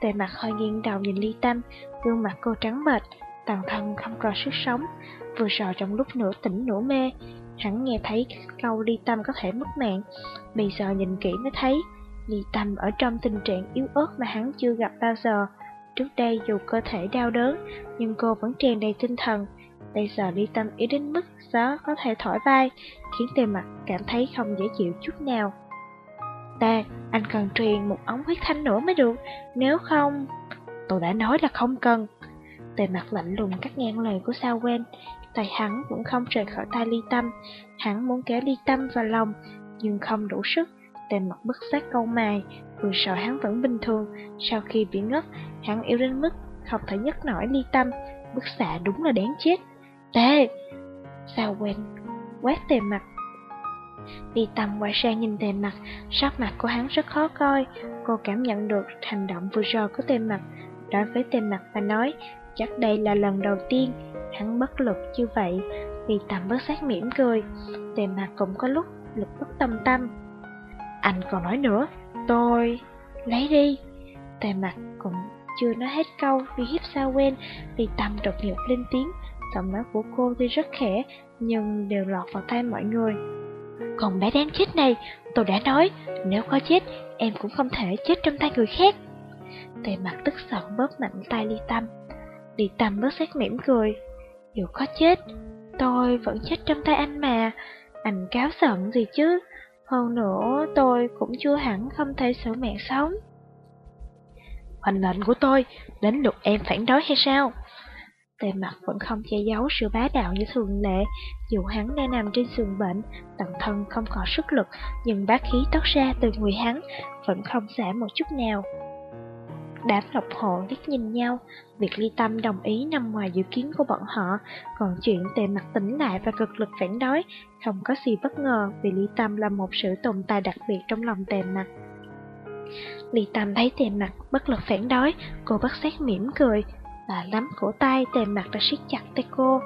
Tề mặt hơi nghiêng đầu nhìn ly tâm, gương mặt cô trắng bệch, toàn thân không còn sức sống, vừa sợ trong lúc nửa tỉnh nửa mê. Hắn nghe thấy câu ly tâm có thể mất mạng, bây giờ nhìn kỹ mới thấy Ly Tâm ở trong tình trạng yếu ớt mà hắn chưa gặp bao giờ. Trước đây dù cơ thể đau đớn, nhưng cô vẫn tràn đầy tinh thần. Bây giờ Ly Tâm yếu đến mức gió có thể thổi vai, khiến tề mặt cảm thấy không dễ chịu chút nào. Ta, anh cần truyền một ống huyết thanh nữa mới được, nếu không... Tôi đã nói là không cần. Tề mặt lạnh lùng cắt ngang lời của Sao Quen, tay hắn cũng không rời khỏi tay Ly Tâm. Hắn muốn kéo Ly Tâm vào lòng, nhưng không đủ sức. tề mặt bức giác câu mày, vừa sợ hắn vẫn bình thường, sau khi bị ngất, hắn yêu đến mức không thể nhấc nổi ly tâm, bức xạ đúng là đáng chết. Tê! Sao quen, quét tề mặt. Đi tầm quay sang nhìn tề mặt, sắc mặt của hắn rất khó coi, cô cảm nhận được hành động vừa rồi của tề mặt. Đối với tề mặt và nói, chắc đây là lần đầu tiên hắn bất lực như vậy. đi tầm bớt sát mỉm cười, tề mặt cũng có lúc lực bất tâm tâm. Anh còn nói nữa, tôi... Lấy đi. Tề mặt cũng chưa nói hết câu vì hiếp sao quen vì tầm đột ngột lên tiếng tầm mắt của cô tuy rất khẽ nhưng đều lọt vào tay mọi người. Còn bé đáng chết này, tôi đã nói, nếu có chết, em cũng không thể chết trong tay người khác. Tề mặt tức giận bóp mạnh tay Ly Tâm. Ly Tâm bớt xét mỉm cười. Dù có chết, tôi vẫn chết trong tay anh mà. Anh cáo giận gì chứ? Hơn nữa, tôi cũng chưa hẳn không thể xử mạng sống. Hoành lệnh của tôi, đến lượt em phản đối hay sao? Tề mặt vẫn không che giấu sự bá đạo như thường lệ, dù hắn đang nằm trên giường bệnh, toàn thân không có sức lực, nhưng bá khí tóc ra từ người hắn vẫn không giảm một chút nào. Đám lộc hộ liếc nhìn nhau, việc ly tâm đồng ý nằm ngoài dự kiến của bọn họ, còn chuyện tề mặt tỉnh lại và cực lực phản đối, không có gì bất ngờ vì ly tâm là một sự tồn tại đặc biệt trong lòng tề mặt. Ly tâm thấy tề mặt bất lực phản đối, cô bất giác mỉm cười, và nắm cổ tay tề mặt đã siết chặt tay cô.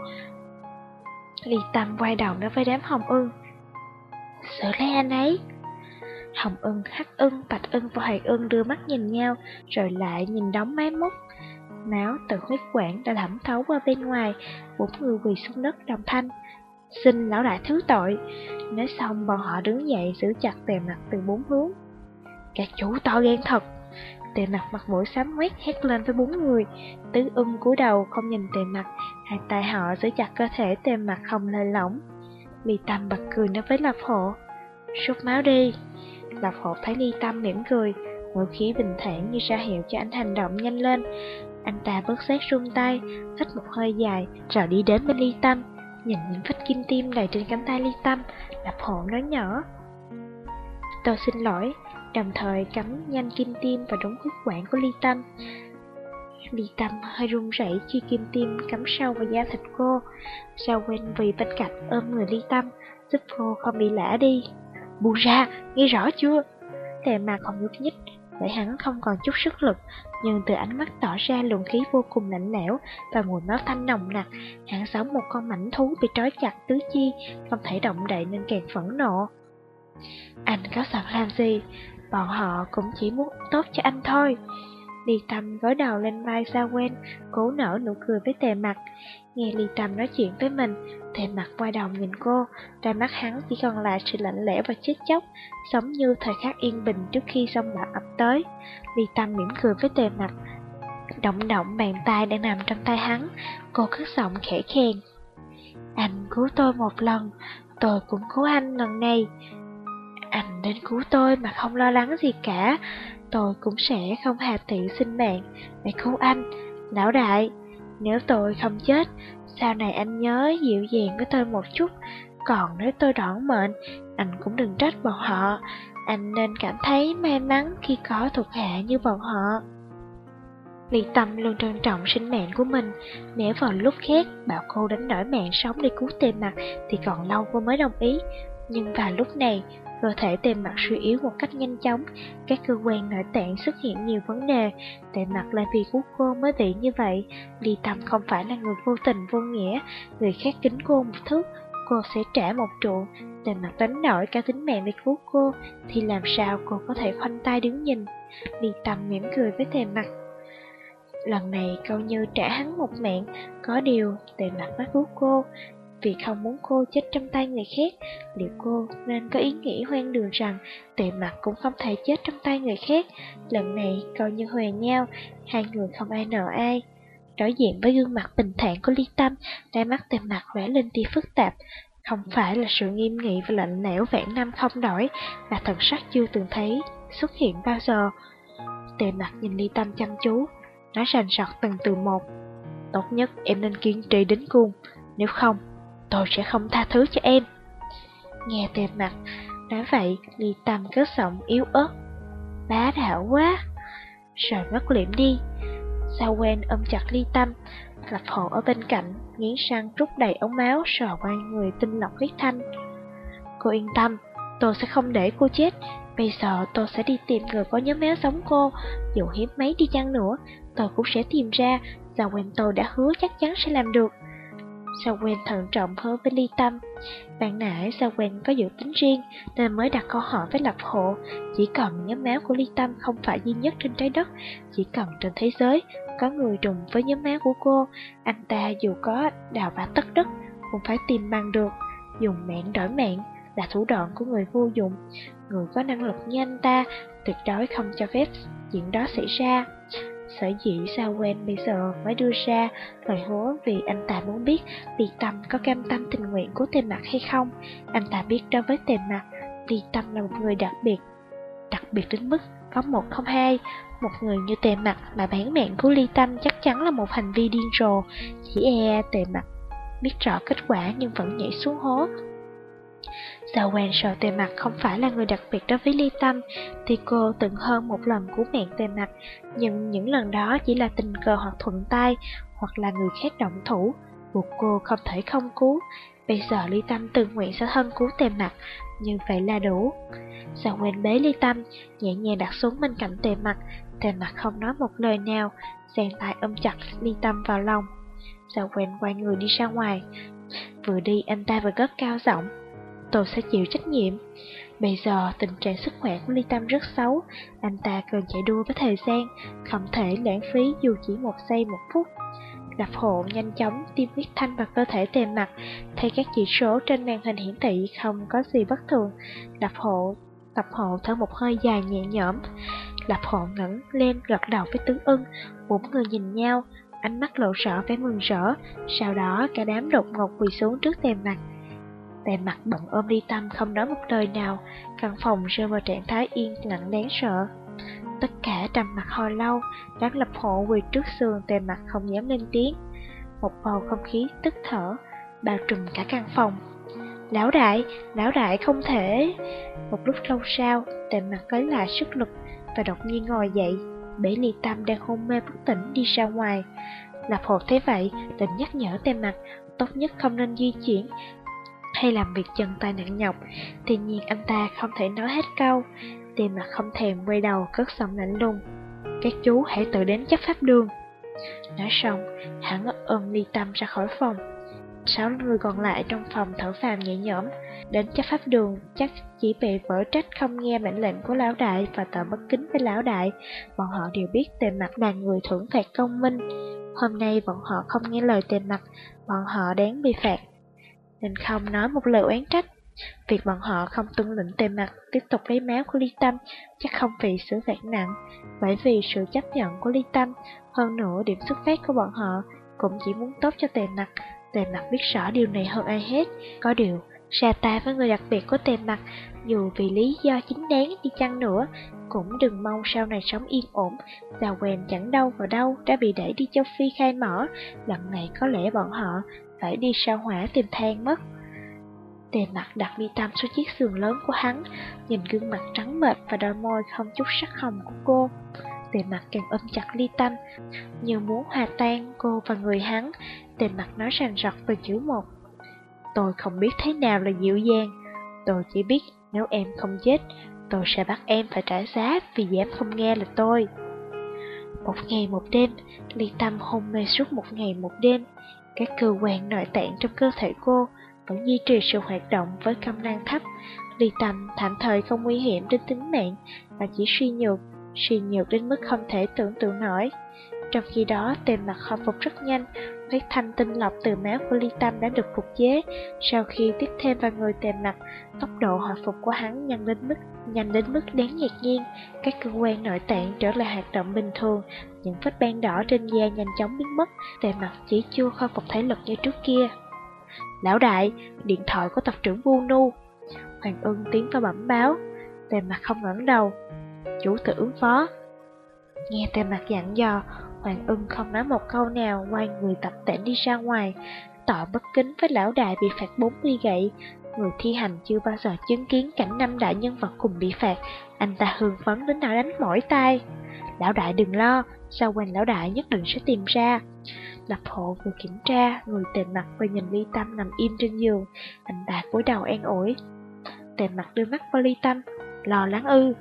Ly tâm quay đầu nói với đám hồng ưng. Sợ lấy anh ấy. Hồng ưng, hắc ưng, bạch ưng và hoài ưng đưa mắt nhìn nhau, rồi lại nhìn đóng máy móc. Máu từ huyết quản đã thẩm thấu qua bên ngoài, bốn người quỳ xuống đất đồng thanh. Xin lão đại thứ tội. Nói xong bọn họ đứng dậy giữ chặt tề mặt từ bốn hướng. Các chủ to gan thật. Tề mặt mặt mũi xám quét hét lên với bốn người. Tứ ưng cúi đầu không nhìn tề mặt, hai tay họ giữ chặt cơ thể tề mặt không lơi lỏng. Ly Tâm bật cười nói với Lạp Hộ. Rút máu đi. Lạp Hộ thấy Ly Tâm mỉm cười, ngữ khí bình thản như ra hiệu cho anh hành động nhanh lên. Anh ta bớt xét run tay, hít một hơi dài, rồi đi đến bên Ly Tâm, nhìn những vết kim tim đầy trên cánh tay Ly Tâm, Lạp Hộ nói nhỏ. Tôi xin lỗi, đồng thời cắm nhanh kim tim vào đống huyết quản của Ly Tâm. Ly Tâm hơi run rẩy khi kim tim cắm sâu vào da thịt cô, sao quên vì bên cạnh ôm người Ly Tâm, giúp cô không bị lả đi. Buông ra, nghe rõ chưa? Tề mặt còn nhúc nhích, bởi hắn không còn chút sức lực, nhưng từ ánh mắt tỏ ra luồng khí vô cùng lạnh lẽo và mùi máu thanh nồng nặc, hắn giống một con mảnh thú bị trói chặt tứ chi, không thể động đậy nên càng phẫn nộ. Anh có sợ làm gì? Bọn họ cũng chỉ muốn tốt cho anh thôi. Ly Tâm gối đầu lên vai Sa quen, cố nở nụ cười với tề mặt. Nghe Ly Tâm nói chuyện với mình, tề mặt quay đầu nhìn cô, đôi mắt hắn chỉ còn lại sự lạnh lẽo và chết chóc, giống như thời khắc yên bình trước khi sông bão ập tới. Ly Tâm mỉm cười với tề mặt, động động bàn tay đang nằm trong tay hắn, cô cất giọng khẽ khen. Anh cứu tôi một lần, tôi cũng cứu anh lần này. Anh đến cứu tôi mà không lo lắng gì cả, tôi cũng sẽ không hề tiện sinh mạng để cứu anh. Lão đại, nếu tôi không chết, sau này anh nhớ dịu dàng với tôi một chút, còn nếu tôi đoản mệnh, anh cũng đừng trách bọn họ. Anh nên cảm thấy may mắn khi có thuộc hạ như bọn họ. Ly Tâm luôn trân trọng sinh mạng của mình. Nếu vào lúc khác bảo cô đánh đổi mạng sống để cứu tề mặt thì còn lâu cô mới đồng ý. Nhưng vào lúc này, cơ thể tề mặt suy yếu một cách nhanh chóng, các cơ quan nội tạng xuất hiện nhiều vấn đề. Tề mặt là vì cứu cô mới bị như vậy. Ly Tâm không phải là người vô tình vô nghĩa, người khác kính cô một thước, cô sẽ trả một trụ. Tề mặt đánh nổi cả tính mạng để cứu cô, thì làm sao cô có thể khoanh tay đứng nhìn. Ly Tâm mỉm cười với tề mặt. Lần này câu như trả hắn một mạng, có điều tề mặt bắt cứu cô, vì không muốn cô chết trong tay người khác, liệu cô nên có ý nghĩ hoang đường rằng tệ mặt cũng không thể chết trong tay người khác. Lần này coi như hòa nhau, hai người không ai nợ ai. Đối diện với gương mặt bình thản của ly tâm, đôi mắt tề mặt vẽ lên tia phức tạp. Không phải là sự nghiêm nghị và lạnh lẽo vạn năm không đổi, mà thần sắc chưa từng thấy xuất hiện bao giờ. Tề mặt nhìn ly tâm chăm chú, nói rành rọt từng từ một. Tốt nhất em nên kiên trì đến cùng, nếu không, tôi sẽ không tha thứ cho em. Nghe tề mặt, nói vậy, ly tâm cất giọng yếu ớt. Bá đạo quá! Rồi mất liệm đi. Sao quen ôm chặt ly tâm, lập hộ ở bên cạnh, nghiến răng rút đầy ống máu sò qua người tinh lọc huyết thanh. Cô yên tâm, tôi sẽ không để cô chết. Bây giờ tôi sẽ đi tìm người có nhóm máu giống cô, dù hiếm mấy đi chăng nữa, tôi cũng sẽ tìm ra, và quen tôi đã hứa chắc chắn sẽ làm được. Sao quen thận trọng hơn với ly tâm. Bạn nãy sao quen có dự tính riêng nên mới đặt câu hỏi với lập hộ. Chỉ cần nhóm máu của ly tâm không phải duy nhất trên trái đất, chỉ cần trên thế giới có người trùng với nhóm máu của cô, anh ta dù có đào bả tất đất cũng phải tìm bằng được. Dùng mạng đổi mạng là thủ đoạn của người vô dụng. Người có năng lực như anh ta tuyệt đối không cho phép chuyện đó xảy ra. Sở dĩ sao quen bây giờ mới đưa ra lời hứa vì anh ta muốn biết Ly Tâm có cam tâm tình nguyện của tề mặt hay không. Anh ta biết đối với tề mặt, Ly Tâm là một người đặc biệt. Đặc biệt đến mức có một không hai, một người như tề mặt mà bán mạng của Ly Tâm chắc chắn là một hành vi điên rồ. Chỉ e tề mặt biết rõ kết quả nhưng vẫn nhảy xuống hố Sao quen sợ tề mặt không phải là người đặc biệt đối với ly tâm, thì cô từng hơn một lần cứu mạng tề mặt, nhưng những lần đó chỉ là tình cờ hoặc thuận tay, hoặc là người khác động thủ, buộc cô không thể không cứu. Bây giờ ly tâm tự nguyện sẽ thân cứu tề mặt, như vậy là đủ. Sao quen bế ly tâm, nhẹ nhàng đặt xuống bên cạnh tề mặt, tề mặt không nói một lời nào, giang tay ôm chặt ly tâm vào lòng. Sao quen quay người đi ra ngoài, vừa đi anh ta vừa cất cao giọng tôi sẽ chịu trách nhiệm. Bây giờ tình trạng sức khỏe của Ly Tâm rất xấu, anh ta cần chạy đua với thời gian, không thể lãng phí dù chỉ một giây một phút. Lập hộ nhanh chóng tiêm huyết thanh vào cơ thể tề mặt, thấy các chỉ số trên màn hình hiển thị không có gì bất thường. Lập hộ Tập hộ thở một hơi dài nhẹ nhõm. Lập hộ ngẩng lên gật đầu với tướng ưng, bốn người nhìn nhau, ánh mắt lộ rõ vẻ mừng rỡ, sau đó cả đám đột ngột quỳ xuống trước tề mặt, Tề mặt bận ôm ly tâm không nói một lời nào, căn phòng rơi vào trạng thái yên lặng đáng sợ. Tất cả trầm mặt hồi lâu, đáng lập hộ quỳ trước sườn tề mặt không dám lên tiếng. Một bầu không khí tức thở, bao trùm cả căn phòng. Lão đại, lão đại không thể... Một lúc lâu sau, tề mặt lấy lại sức lực và đột nhiên ngồi dậy, bể ly tâm đang hôn mê bất tỉnh đi ra ngoài. Lập hộ thấy vậy, định nhắc nhở tề mặt, tốt nhất không nên di chuyển, hay làm việc chân tay nặng nhọc, tuy nhiên anh ta không thể nói hết câu, tìm mà không thèm quay đầu cất giọng lạnh lùng. Các chú hãy tự đến chấp pháp đường. Nói xong, hắn ôm ly tâm ra khỏi phòng. Sáu người còn lại trong phòng thở phào nhẹ nhõm, đến chấp pháp đường chắc chỉ bị vỡ trách không nghe mệnh lệnh của lão đại và tờ bất kính với lão đại. Bọn họ đều biết tề mặt là người thưởng phạt công minh. Hôm nay bọn họ không nghe lời tề mặt, bọn họ đáng bị phạt. Nên không nói một lời oán trách. Việc bọn họ không tuân lệnh tề mặt tiếp tục lấy máu của Ly Tâm chắc không vì xử phạt nặng, bởi vì sự chấp nhận của Ly Tâm, hơn nữa điểm xuất phát của bọn họ cũng chỉ muốn tốt cho tề mặt. Tề mặt biết rõ điều này hơn ai hết, có điều ra tay với người đặc biệt của tề mặt, dù vì lý do chính đáng đi chăng nữa, cũng đừng mong sau này sống yên ổn. Già quen chẳng đâu vào đâu đã bị đẩy đi châu Phi khai mỏ, lần này có lẽ bọn họ phải đi sao hỏa tìm than mất. Tề mặt đặt mi tâm xuống chiếc giường lớn của hắn, nhìn gương mặt trắng mệt và đôi môi không chút sắc hồng của cô. Tề mặt càng ôm chặt ly tâm, như muốn hòa tan cô và người hắn. Tề mặt nói rành rọt từ chữ một. Tôi không biết thế nào là dịu dàng, tôi chỉ biết nếu em không chết, tôi sẽ bắt em phải trả giá vì dám không nghe là tôi. Một ngày một đêm, ly tâm hôn mê suốt một ngày một đêm. Các cơ quan nội tạng trong cơ thể cô vẫn duy trì sự hoạt động với công năng thấp. Ly tâm tạm thời không nguy hiểm đến tính mạng, mà chỉ suy nhược, suy nhược đến mức không thể tưởng tượng nổi. Trong khi đó, tề mặt khôi phục rất nhanh, huyết thanh tinh lọc từ máu của ly tâm đã được phục chế. Sau khi tiếp thêm vào người tề mặt, tốc độ hồi phục của hắn nhanh đến mức nhanh đến mức đáng ngạc nhiên. Các cơ quan nội tạng trở lại hoạt động bình thường, những vết ban đỏ trên da nhanh chóng biến mất, tề mặt chỉ chưa khôi phục thể lực như trước kia. Lão đại, điện thoại của tập trưởng Vu Nu. Hoàng ưng tiến vào bẩm báo, tề mặt không ngẩng đầu. Chủ tử ứng phó. Nghe tề mặt dặn dò, Hoàng ưng không nói một câu nào, quay người tập tễnh đi ra ngoài, tỏ bất kính với lão đại bị phạt 40 gậy. Người thi hành chưa bao giờ chứng kiến cảnh năm đại nhân vật cùng bị phạt, anh ta hương phấn đến nào đánh mỏi tay. Lão đại đừng lo, sau quanh lão đại nhất định sẽ tìm ra. Lập hộ vừa kiểm tra, người tề mặt và nhìn ly tâm nằm im trên giường, anh ta cúi đầu an ủi. Tề mặt đưa mắt vào ly tâm, lo lắng ư,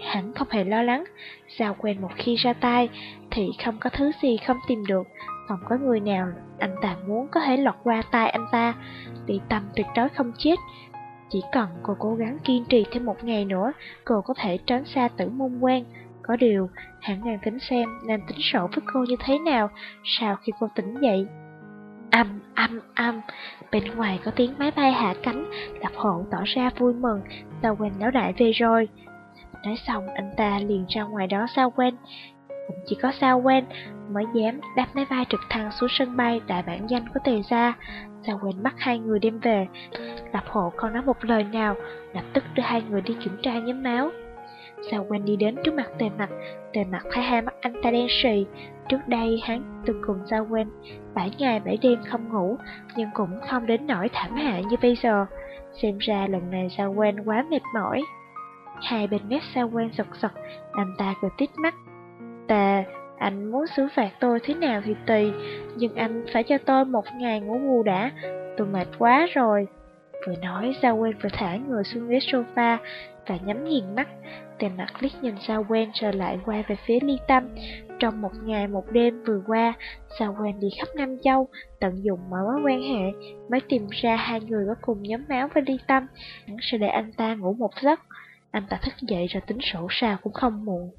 Hắn không hề lo lắng, sao quen một khi ra tay thì không có thứ gì không tìm được, không có người nào anh ta muốn có thể lọt qua tay anh ta, bị tâm tuyệt đối không chết. Chỉ cần cô cố gắng kiên trì thêm một ngày nữa, cô có thể tránh xa tử môn quan. Có điều, hắn đang tính xem nên tính sổ với cô như thế nào sau khi cô tỉnh dậy. Âm, âm, âm, bên ngoài có tiếng máy bay hạ cánh, lập hộ tỏ ra vui mừng, tàu quên lão đại về rồi. Nói xong, anh ta liền ra ngoài đó sao quen Cũng chỉ có sao quen mới dám đáp máy bay trực thăng xuống sân bay đại bản danh của tề gia. Sao quen bắt hai người đem về. Lập hộ không nói một lời nào, Lập tức đưa hai người đi kiểm tra nhóm máu. Sao quen đi đến trước mặt tề mặt. Tề mặt thấy hai mắt anh ta đen sì. Trước đây hắn từng cùng Sao quen bảy ngày bảy đêm không ngủ, Nhưng cũng không đến nỗi thảm hại như bây giờ. Xem ra lần này Sao quen quá mệt mỏi. Hai bên mép sao quen giật giật, anh ta cười tít mắt. ta anh muốn xử phạt tôi thế nào thì tùy, nhưng anh phải cho tôi một ngày ngủ bù đã, tôi mệt quá rồi. Vừa nói, Sao quen vừa thả người xuống ghế sofa và nhắm nghiền mắt. Tề mặt liếc nhìn Sao quen trở lại quay về phía ly tâm. Trong một ngày một đêm vừa qua, Sao quen đi khắp Nam Châu, tận dụng mọi mối quan hệ, mới tìm ra hai người có cùng nhóm máu với ly tâm. Hắn sẽ để anh ta ngủ một giấc. Anh ta thức dậy rồi tính sổ sao cũng không muộn.